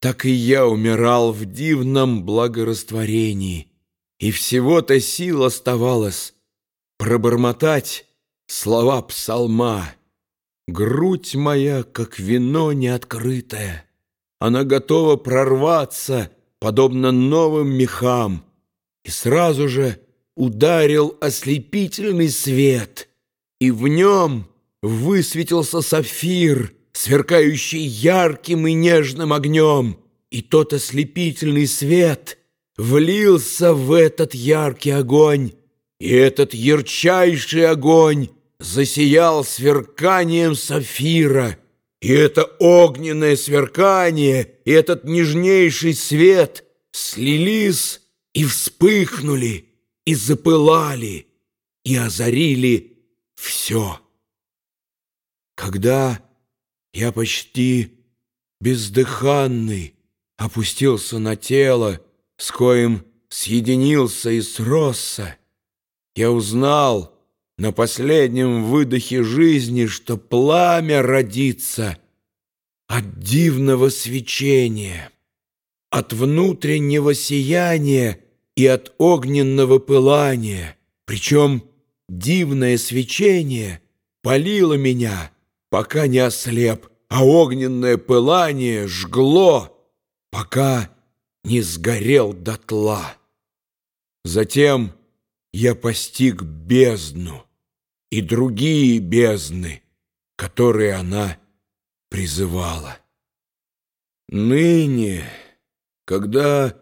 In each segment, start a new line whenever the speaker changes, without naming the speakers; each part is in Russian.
так и я умирал в дивном благорастворении, и всего-то сил оставалось пробормотать слова псалма. Грудь моя, как вино неоткрытое, она готова прорваться, подобно новым мехам, и сразу же ударил ослепительный свет, и в нем высветился сапфир, сверкающий ярким и нежным огнем, и тот ослепительный свет влился в этот яркий огонь, и этот ярчайший огонь засиял сверканием сапфира, и это огненное сверкание, и этот нежнейший свет слились и вспыхнули, и запылали, и озарили все. Когда я почти бездыханный опустился на тело, с коим съединился и сросся, я узнал на последнем выдохе жизни, что пламя родится от дивного свечения, от внутреннего сияния и от огненного пылания, причем дивное свечение палило меня, пока не ослеп, а огненное пылание жгло, пока не сгорел дотла. Затем я постиг бездну и другие бездны, которые она призывала. Ныне, когда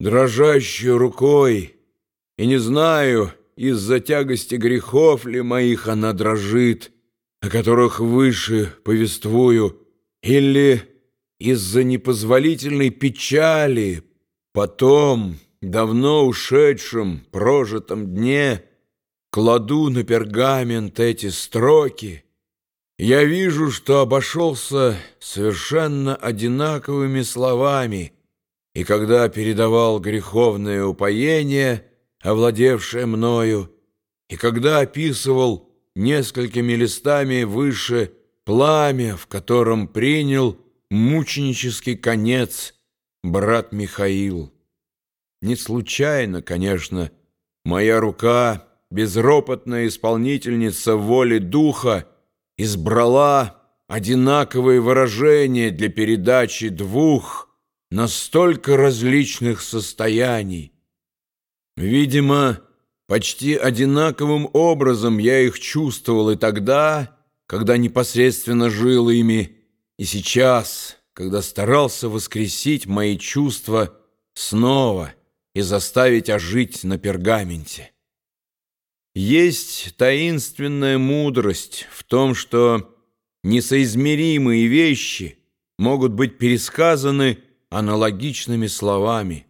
дрожащей рукой, и не знаю, из-за тягости грехов ли моих она дрожит, о которых выше повествую, или из-за непозволительной печали, потом, давно ушедшем, прожитом дне, кладу на пергамент эти строки, я вижу, что обошелся совершенно одинаковыми словами, и когда передавал греховное упоение, овладевшее мною, и когда описывал несколькими листами выше пламя, в котором принял мученический конец брат Михаил. Не случайно, конечно, моя рука, безропотная исполнительница воли духа, избрала одинаковые выражения для передачи двух настолько различных состояний. Видимо, Почти одинаковым образом я их чувствовал и тогда, когда непосредственно жил ими, и сейчас, когда старался воскресить мои чувства снова и заставить ожить на пергаменте. Есть таинственная мудрость в том, что несоизмеримые вещи могут быть пересказаны аналогичными словами –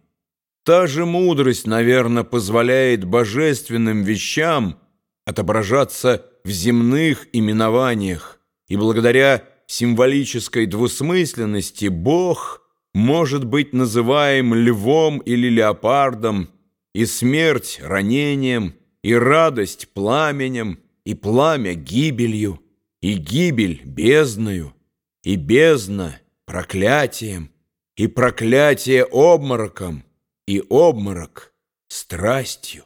Та же мудрость, наверное, позволяет божественным вещам отображаться в земных именованиях, и благодаря символической двусмысленности Бог может быть называем львом или леопардом, и смерть ранением, и радость пламенем, и пламя гибелью, и гибель бездною, и бездна проклятием, и проклятие обмороком, и обморок страстью.